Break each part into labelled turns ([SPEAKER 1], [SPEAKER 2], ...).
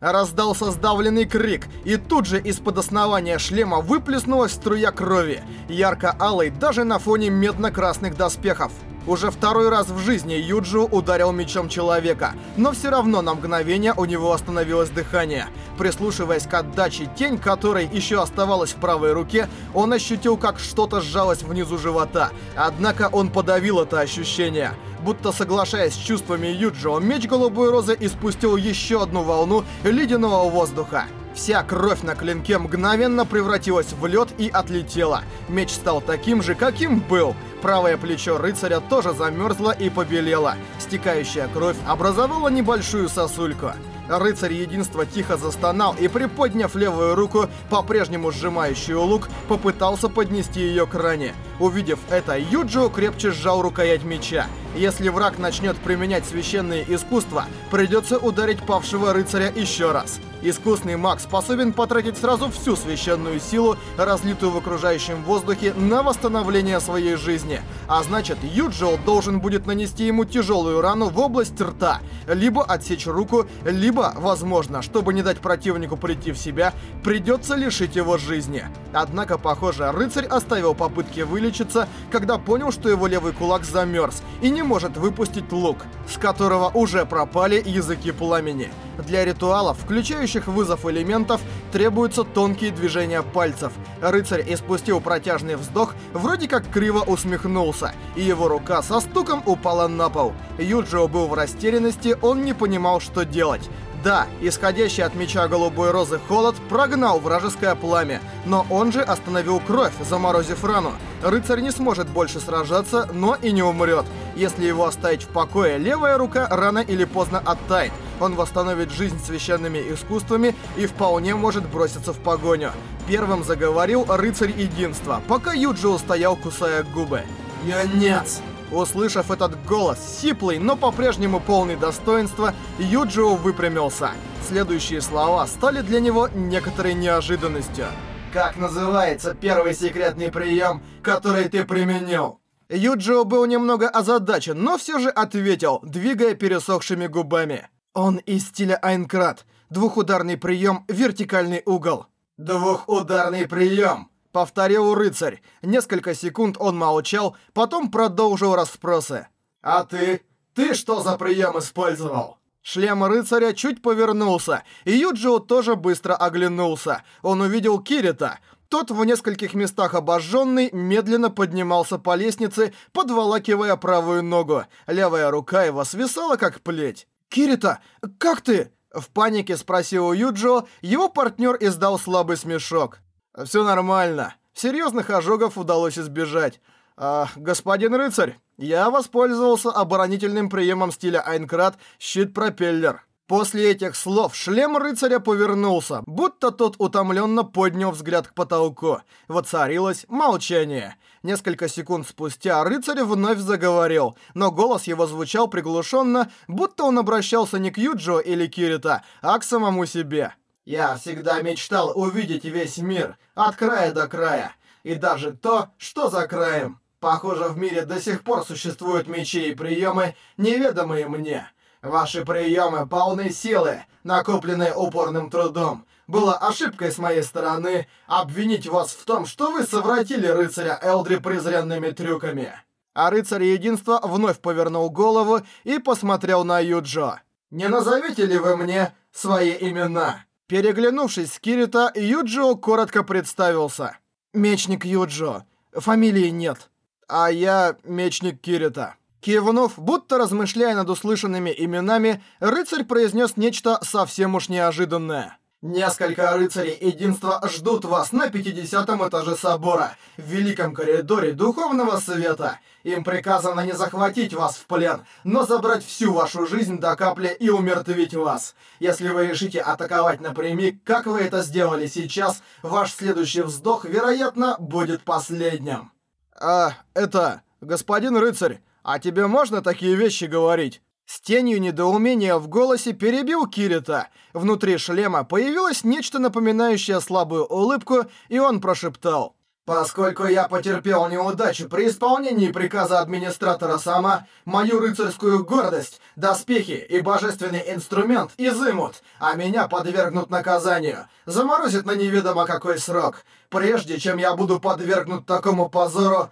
[SPEAKER 1] Раздался сдавленный крик, и тут же из-под основания шлема выплеснулась струя крови, ярко-алой даже на фоне медно-красных доспехов. Уже второй раз в жизни Юджио ударил мечом человека, но все равно на мгновение у него остановилось дыхание. Прислушиваясь к отдаче, тень которой еще оставалась в правой руке, он ощутил, как что-то сжалось внизу живота. Однако он подавил это ощущение. Будто соглашаясь с чувствами Юджио, меч Голубой Розы испустил еще одну волну ледяного воздуха. Вся кровь на клинке мгновенно превратилась в лед и отлетела. Меч стал таким же, каким был. Правое плечо рыцаря тоже замерзло и побелело. Стекающая кровь образовала небольшую сосульку. Рыцарь Единства тихо застонал и, приподняв левую руку, по-прежнему сжимающую лук, попытался поднести ее к ране. Увидев это, Юджио крепче сжал рукоять меча. Если враг начнет применять священные искусства, придется ударить павшего рыцаря еще раз. Искусный маг способен потратить сразу всю священную силу, разлитую в окружающем воздухе, на восстановление своей жизни. А значит, Юджио должен будет нанести ему тяжелую рану в область рта, либо отсечь руку, либо, возможно, чтобы не дать противнику прийти в себя, придется лишить его жизни. Однако, похоже, рыцарь оставил попытки вылечиться, когда понял, что его левый кулак замерз и не может выпустить лук, с которого уже пропали языки пламени. Для ритуалов, включающих вызов элементов, требуются тонкие движения пальцев. Рыцарь испустил протяжный вздох, вроде как криво усмехнулся, и его рука со стуком упала на пол. Юджио был в растерянности, он не понимал, что делать. Да, исходящий от меча голубой розы холод прогнал вражеское пламя, но он же остановил кровь, заморозив рану. Рыцарь не сможет больше сражаться, но и не умрет. Если его оставить в покое, левая рука рано или поздно оттает. Он восстановит жизнь священными искусствами и вполне может броситься в погоню. Первым заговорил рыцарь единства, пока Юджио стоял, кусая губы.
[SPEAKER 2] «Я нет!»
[SPEAKER 1] Услышав этот голос, сиплый, но по-прежнему полный достоинства, Юджио выпрямился. Следующие слова стали для него некоторой неожиданностью.
[SPEAKER 2] «Как называется первый секретный прием, который ты применил?»
[SPEAKER 1] Юджио был немного озадачен, но все же ответил, двигая пересохшими губами. Он из стиля Айнкрат. Двухударный прием, вертикальный угол.
[SPEAKER 2] «Двухударный прием!»
[SPEAKER 1] Повторил рыцарь. Несколько секунд он молчал, потом продолжил расспросы.
[SPEAKER 2] «А ты? Ты что за прием использовал?»
[SPEAKER 1] Шлем рыцаря чуть повернулся, и Юджио тоже быстро оглянулся. Он увидел Кирита. Тот в нескольких местах обожженный медленно поднимался по лестнице, подволакивая правую ногу. Левая рука его свисала как плеть. «Кирита, как ты?» В панике спросил Юджио, его партнер издал слабый смешок. «Все нормально. Серьезных ожогов удалось избежать. А, господин рыцарь, я воспользовался оборонительным приемом стиля Айнкрат «Щит-пропеллер». После этих слов шлем рыцаря повернулся, будто тот утомленно поднял взгляд к потолку. Воцарилось молчание. Несколько секунд спустя рыцарь вновь заговорил, но голос его звучал приглушенно, будто он обращался не к Юджо или Кирита, а к самому себе.
[SPEAKER 2] Я всегда мечтал увидеть весь мир, от края до края. И даже то, что за краем. Похоже, в мире до сих пор существуют мечи и приемы, неведомые мне. Ваши приемы полны силы, накопленные упорным трудом. Было ошибкой с моей стороны обвинить вас в том, что вы совратили рыцаря Элдри презренными трюками.
[SPEAKER 1] А рыцарь единства вновь повернул голову и посмотрел на Юджо.
[SPEAKER 2] «Не назовите ли вы мне свои имена?»
[SPEAKER 1] Переглянувшись с Кирита, Юджио коротко представился. «Мечник Юджио. Фамилии нет. А я мечник Кирита». Кивнув, будто размышляя над услышанными именами, рыцарь произнес нечто совсем уж неожиданное.
[SPEAKER 2] Несколько рыцарей единства ждут вас на 50 этаже собора, в великом коридоре Духовного Света. Им приказано не захватить вас в плен, но забрать всю вашу жизнь до капли и умертвить вас. Если вы решите атаковать напрямик, как вы это сделали сейчас, ваш следующий вздох, вероятно, будет последним.
[SPEAKER 1] А, это, господин рыцарь, а тебе можно такие вещи говорить? С тенью недоумения в голосе перебил Кирита. Внутри шлема появилось нечто напоминающее слабую улыбку, и он прошептал.
[SPEAKER 2] Поскольку я потерпел неудачу при исполнении приказа администратора сама, мою рыцарскую гордость, доспехи и божественный инструмент изымут, а меня подвергнут наказанию, заморозят на неведомо какой срок. Прежде чем я буду подвергнут такому позору,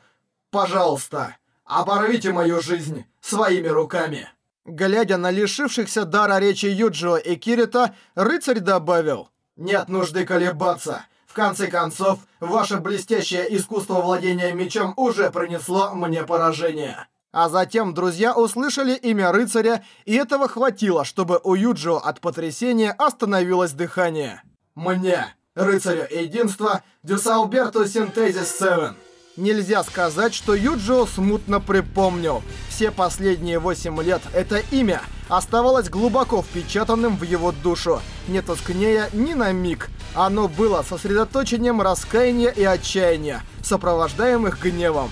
[SPEAKER 2] пожалуйста, оборвите мою жизнь своими руками.
[SPEAKER 1] Глядя на лишившихся дара речи Юджио и Кирита, рыцарь добавил.
[SPEAKER 2] «Нет нужды колебаться. В конце концов, ваше блестящее искусство владения мечом уже принесло мне поражение».
[SPEAKER 1] А затем друзья услышали имя рыцаря, и этого хватило, чтобы у Юджио от потрясения остановилось дыхание.
[SPEAKER 2] «Мне, рыцарю единства, Дюсалберту Синтезис 7».
[SPEAKER 1] Нельзя сказать, что Юджио смутно припомнил. Все последние 8 лет это имя оставалось глубоко впечатанным в его душу, не тускнея ни на миг. Оно было сосредоточением раскаяния и отчаяния, сопровождаемых гневом.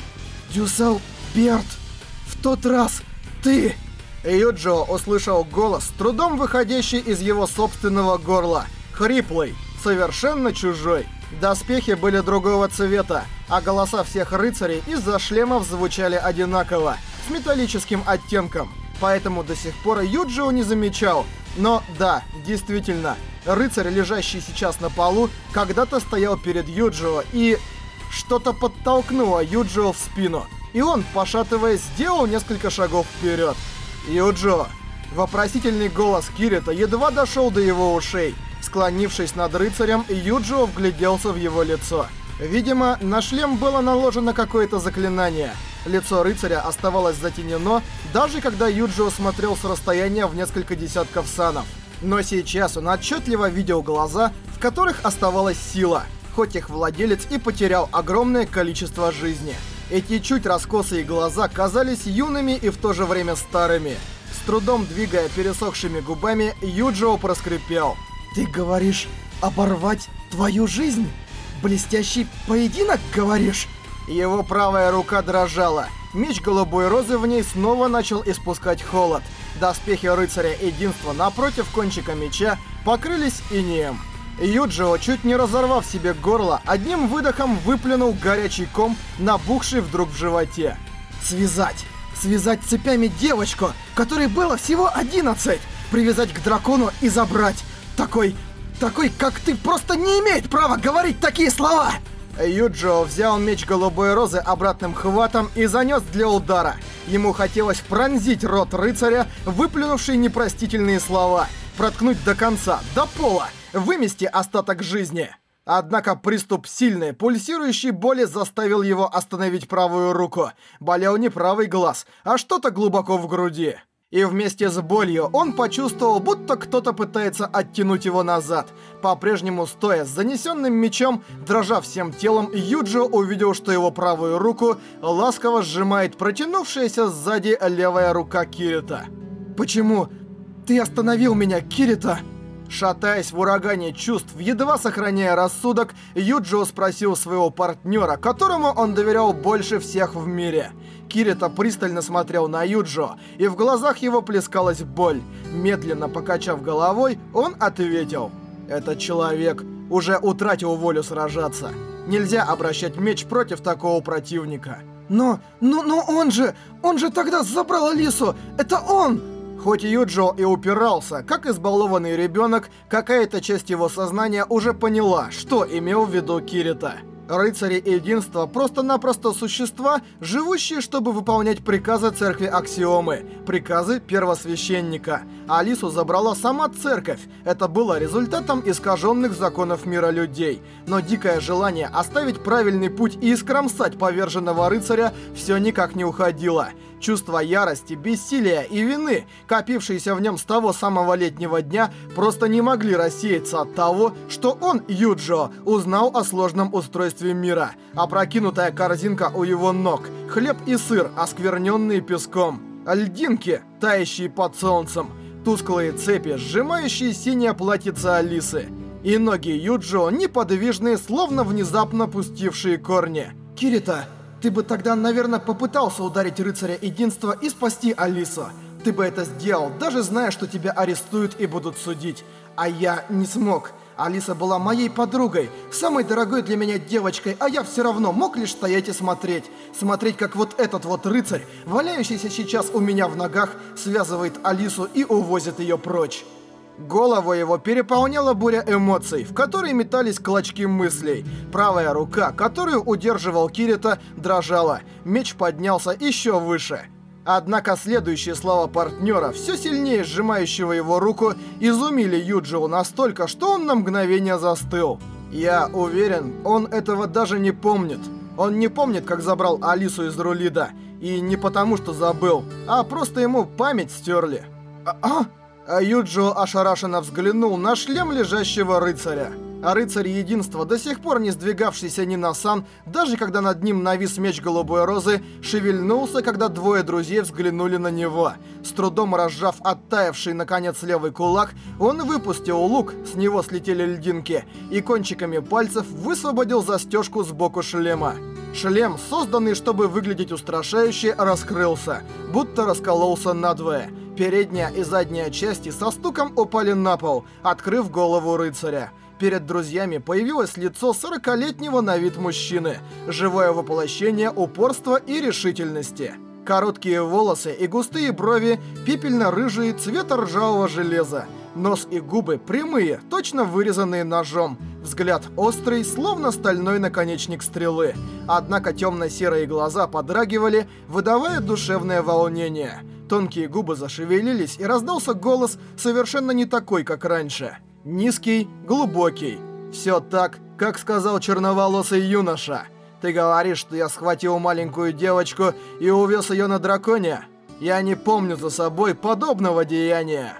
[SPEAKER 1] «Дюсал Берт, в тот раз ты...» Юджио услышал голос, трудом выходящий из его собственного горла. Хриплый, совершенно чужой. Доспехи были другого цвета, а голоса всех рыцарей из-за шлемов звучали одинаково, с металлическим оттенком. Поэтому до сих пор Юджио не замечал. Но да, действительно, рыцарь, лежащий сейчас на полу, когда-то стоял перед Юджио и... Что-то подтолкнуло Юджио в спину, и он, пошатываясь, сделал несколько шагов вперед. Юджио. Вопросительный голос Кирита едва дошел до его ушей. Склонившись над рыцарем, Юджио вгляделся в его лицо. Видимо, на шлем было наложено какое-то заклинание. Лицо рыцаря оставалось затенено, даже когда Юджио смотрел с расстояния в несколько десятков санов. Но сейчас он отчетливо видел глаза, в которых оставалась сила, хоть их владелец и потерял огромное количество жизни. Эти чуть раскосые глаза казались юными и в то же время старыми. С трудом двигая пересохшими губами, Юджио проскрипел. «Ты говоришь, оборвать твою жизнь? Блестящий поединок, говоришь?» Его правая рука дрожала. Меч голубой розы в ней снова начал испускать холод. Доспехи рыцаря единства напротив кончика меча покрылись инеем. Юджио, чуть не разорвав себе горло, одним выдохом выплюнул горячий ком, набухший вдруг в животе. «Связать! Связать цепями девочку, которой было всего 11! Привязать к дракону и забрать! Такой, такой, как ты, просто не имеет права говорить такие слова!» Юджио взял меч голубой розы обратным хватом и занес для удара. Ему хотелось пронзить рот рыцаря, выплюнувший непростительные слова, проткнуть до конца, до пола, вымести остаток жизни. Однако приступ сильной, пульсирующей боли заставил его остановить правую руку. Болел не правый глаз, а что-то глубоко в груди. И вместе с болью он почувствовал, будто кто-то пытается оттянуть его назад. По-прежнему стоя с занесенным мечом, дрожа всем телом, Юджио увидел, что его правую руку ласково сжимает протянувшаяся сзади левая рука Кирита. «Почему ты остановил меня, Кирита?» Шатаясь в урагане чувств, едва сохраняя рассудок, Юджио спросил своего партнера, которому он доверял больше всех в мире – Кирита пристально смотрел на Юджо, и в глазах его плескалась боль. Медленно покачав головой, он ответил. «Этот человек уже утратил волю сражаться. Нельзя обращать меч против такого противника». «Но, но, но он же, он же тогда забрал Алису! Это он!» Хоть Юджо и упирался, как избалованный ребенок, какая-то часть его сознания уже поняла, что имел в виду Кирита. Рыцари Единства просто-напросто существа, живущие, чтобы выполнять приказы церкви Аксиомы, приказы первосвященника. Алису забрала сама церковь. Это было результатом искаженных законов мира людей. Но дикое желание оставить правильный путь и искромсать поверженного рыцаря все никак не уходило. Чувство ярости, бессилия и вины, копившиеся в нем с того самого летнего дня, просто не могли рассеяться от того, что он, Юджо, узнал о сложном устройстве мира. Опрокинутая корзинка у его ног, хлеб и сыр, оскверненные песком, льдинки, тающие под солнцем, тусклые цепи, сжимающие синее платьице Алисы. И ноги Юджо неподвижные, словно внезапно пустившие корни. «Кирита!» Ты бы тогда, наверное, попытался ударить рыцаря единства и спасти Алису. Ты бы это сделал, даже зная, что тебя арестуют и будут судить. А я не смог. Алиса была моей подругой, самой дорогой для меня девочкой, а я все равно мог лишь стоять и смотреть. Смотреть, как вот этот вот рыцарь, валяющийся сейчас у меня в ногах, связывает Алису и увозит ее прочь. Голову его переполняла буря эмоций, в которой метались клочки мыслей. Правая рука, которую удерживал Кирита, дрожала. Меч поднялся еще выше. Однако следующие слова партнера, все сильнее сжимающего его руку, изумили Юджио настолько, что он на мгновение застыл. Я уверен, он этого даже не помнит. Он не помнит, как забрал Алису из Рулида. И не потому, что забыл, а просто ему память стерли. А? А? Юджио ошарашенно взглянул на шлем лежащего рыцаря. А рыцарь единства, до сих пор не сдвигавшийся ни на сан, даже когда над ним навис меч голубой розы, шевельнулся, когда двое друзей взглянули на него. С трудом разжав оттаявший, наконец, левый кулак, он выпустил лук, с него слетели льдинки, и кончиками пальцев высвободил застежку сбоку шлема. Шлем, созданный, чтобы выглядеть устрашающе, раскрылся, будто раскололся надвое. Передняя и задняя части со стуком упали на пол, открыв голову рыцаря. Перед друзьями появилось лицо сорокалетнего на вид мужчины, живое воплощение упорства и решительности. Короткие волосы и густые брови, пепельно-рыжие цвета ржавого железа. Нос и губы прямые, точно вырезанные ножом. Взгляд острый, словно стальной наконечник стрелы. Однако темно-серые глаза подрагивали, выдавая душевное волнение. Тонкие губы зашевелились, и раздался голос совершенно не такой, как раньше. Низкий, глубокий. Все так, как сказал черноволосый юноша. Ты говоришь, что я схватил маленькую девочку и увез ее на драконе? Я не помню за собой подобного деяния.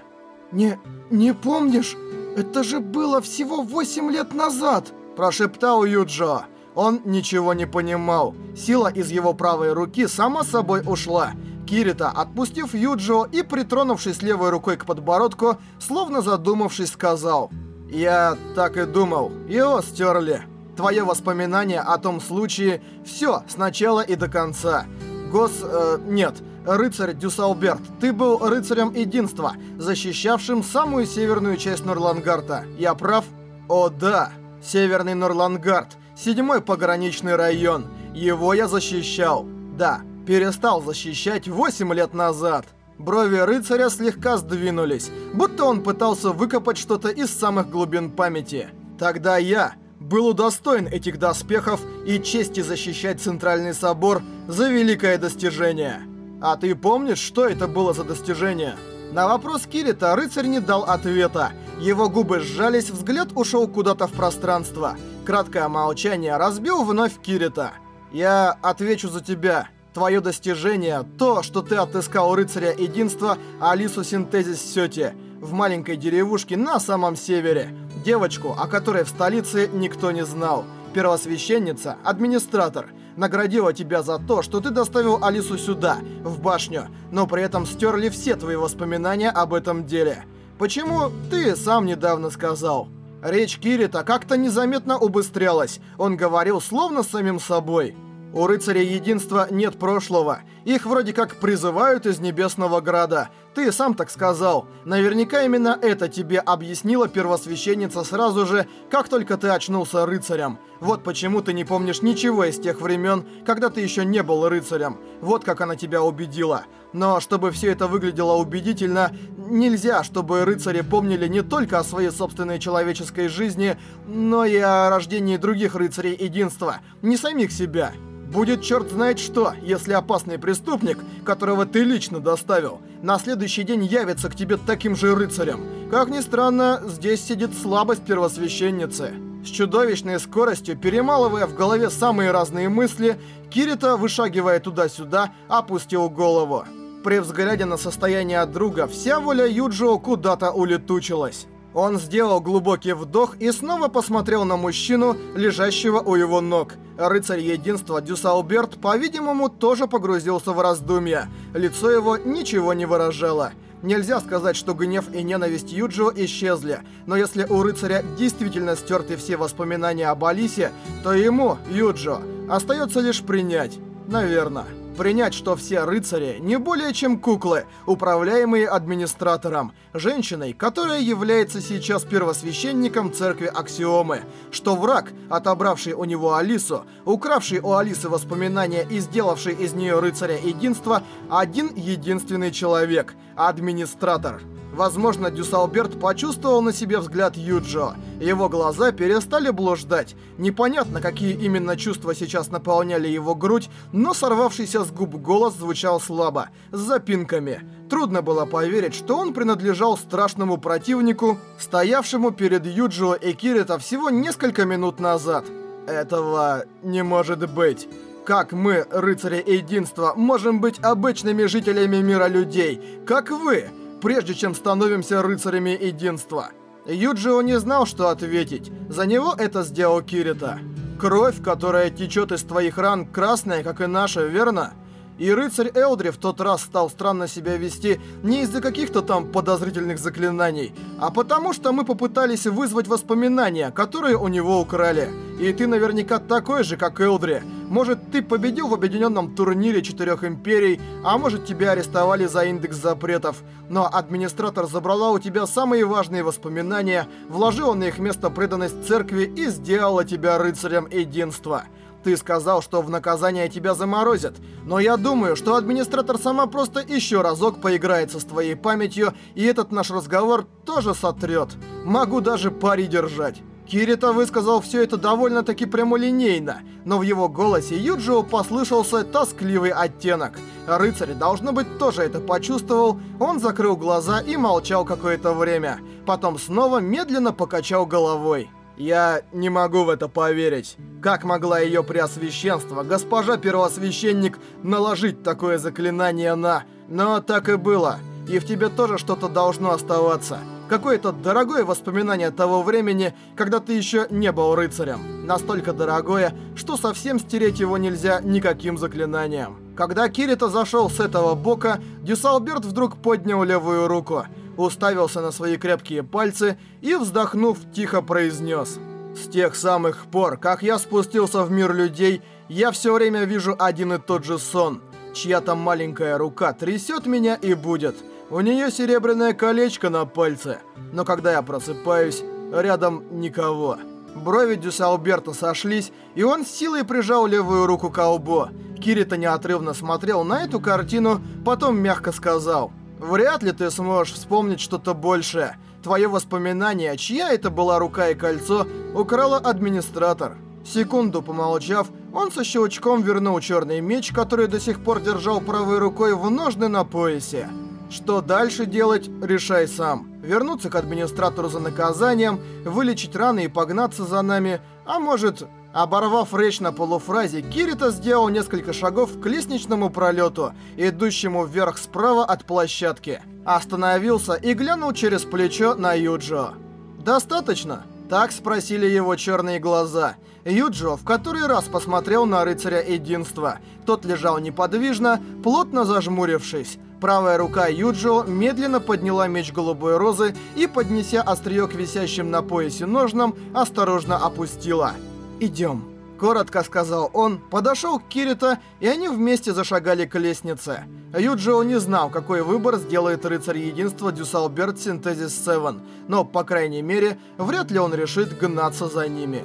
[SPEAKER 1] Не... не помнишь? Это же было всего 8 лет назад, прошептал Юджо. Он ничего не понимал. Сила из его правой руки сама собой ушла. Кирито, отпустив Юджио и притронувшись левой рукой к подбородку, словно задумавшись, сказал «Я так и думал, его стерли. Твое воспоминание о том случае – все, сначала и до конца. Гос... Э, нет, рыцарь Дюсалберт, ты был рыцарем единства, защищавшим самую северную часть Норлангарта. Я прав? О да, Северный Норлангард, седьмой пограничный район. Его я защищал. Да, перестал защищать 8 лет назад. Брови рыцаря слегка сдвинулись, будто он пытался выкопать что-то из самых глубин памяти. Тогда я был удостоен этих доспехов и чести защищать Центральный Собор за великое достижение. А ты помнишь, что это было за достижение? На вопрос Кирита рыцарь не дал ответа. Его губы сжались, взгляд ушел куда-то в пространство. Краткое молчание разбил вновь Кирита. «Я отвечу за тебя», Твое достижение – то, что ты отыскал рыцаря единства Алису Синтезис Сёти в маленькой деревушке на самом севере. Девочку, о которой в столице никто не знал. Первосвященница, администратор, наградила тебя за то, что ты доставил Алису сюда, в башню, но при этом стерли все твои воспоминания об этом деле. Почему, ты сам недавно сказал. Речь Кирита как-то незаметно убыстрялась, он говорил словно самим собой. У рыцаря единства нет прошлого. Их вроде как призывают из Небесного Града. Ты сам так сказал. Наверняка именно это тебе объяснила первосвященница сразу же, как только ты очнулся рыцарем. Вот почему ты не помнишь ничего из тех времен, когда ты еще не был рыцарем. Вот как она тебя убедила. Но чтобы все это выглядело убедительно, нельзя, чтобы рыцари помнили не только о своей собственной человеческой жизни, но и о рождении других рыцарей единства, не самих себя. Будет черт знает что, если опасный преступник, которого ты лично доставил, на следующий день явится к тебе таким же рыцарем. Как ни странно, здесь сидит слабость первосвященницы. С чудовищной скоростью, перемалывая в голове самые разные мысли, Кирита, вышагивая туда-сюда, опустил голову. При взгляде на состояние друга, вся воля Юджио куда-то улетучилась. Он сделал глубокий вдох и снова посмотрел на мужчину, лежащего у его ног. Рыцарь единства Дюсалберт, по-видимому, тоже погрузился в раздумья. Лицо его ничего не выражало. Нельзя сказать, что гнев и ненависть Юджио исчезли, но если у рыцаря действительно стерты все воспоминания об Алисе, то ему, Юджио, остается лишь принять. Наверное. Принять, что все рыцари не более чем куклы, управляемые администратором, женщиной, которая является сейчас первосвященником церкви Аксиомы, что враг, отобравший у него Алису, укравший у Алисы воспоминания и сделавший из нее рыцаря единства, один единственный человек – администратор. Возможно, Дюсалберт почувствовал на себе взгляд Юджио. Его глаза перестали блуждать. Непонятно, какие именно чувства сейчас наполняли его грудь, но сорвавшийся с губ голос звучал слабо, с запинками. Трудно было поверить, что он принадлежал страшному противнику, стоявшему перед Юджо и Кирита всего несколько минут назад. Этого не может быть. Как мы, рыцари единства, можем быть обычными жителями мира людей? Как вы? Прежде чем становимся рыцарями единства. Юджио не знал, что ответить. За него это сделал Кирита. Кровь, которая течет из твоих ран, красная, как и наша, верно? И рыцарь Элдри в тот раз стал странно себя вести не из-за каких-то там подозрительных заклинаний, а потому что мы попытались вызвать воспоминания, которые у него украли. И ты наверняка такой же, как Элдри. Может, ты победил в объединенном турнире четырех империй, а может, тебя арестовали за индекс запретов. Но администратор забрала у тебя самые важные воспоминания, вложила на их место преданность церкви и сделала тебя рыцарем единства. Ты сказал, что в наказание тебя заморозят, но я думаю, что администратор сама просто еще разок поиграется с твоей памятью, и этот наш разговор тоже сотрет. Могу даже пари держать. Кирита высказал все это довольно-таки прямолинейно, но в его голосе Юджио послышался тоскливый оттенок. Рыцарь, должно быть, тоже это почувствовал, он закрыл глаза и молчал какое-то время. Потом снова медленно покачал головой. Я не могу в это поверить. Как могла ее преосвященство, госпожа первосвященник, наложить такое заклинание на... Но так и было. И в тебе тоже что-то должно оставаться. Какое-то дорогое воспоминание того времени, когда ты еще не был рыцарем. Настолько дорогое, что совсем стереть его нельзя никаким заклинанием. Когда Кирита зашел с этого бока, Дюсалберт вдруг поднял левую руку – уставился на свои крепкие пальцы и, вздохнув, тихо произнес. «С тех самых пор, как я спустился в мир людей, я все время вижу один и тот же сон. Чья-то маленькая рука трясет меня и будет. У нее серебряное колечко на пальце. Но когда я просыпаюсь, рядом никого». Брови Дюсалберта сошлись, и он с силой прижал левую руку к колбу. Кирита неотрывно смотрел на эту картину, потом мягко сказал – Вряд ли ты сможешь вспомнить что-то большее. Твое воспоминание, чья это была рука и кольцо, украла администратор. Секунду помолчав, он со щелчком вернул черный меч, который до сих пор держал правой рукой в ножны на поясе. Что дальше делать, решай сам. Вернуться к администратору за наказанием, вылечить раны и погнаться за нами, а может, Оборвав речь на полуфразе, Кирита сделал несколько шагов к лестничному пролету, идущему вверх справа от площадки. Остановился и глянул через плечо на Юджо. «Достаточно?» Так спросили его черные глаза. Юджо в который раз посмотрел на рыцаря единства. Тот лежал неподвижно, плотно зажмурившись. Правая рука Юджо медленно подняла меч голубой розы и, поднеся острие к висящим на поясе ножнам, осторожно опустила. «Идем», — коротко сказал он, подошел к Кирита, и они вместе зашагали к лестнице. Юджио не знал, какой выбор сделает рыцарь единства Дюсалберт Синтезис 7, но, по крайней мере, вряд ли он решит гнаться за ними.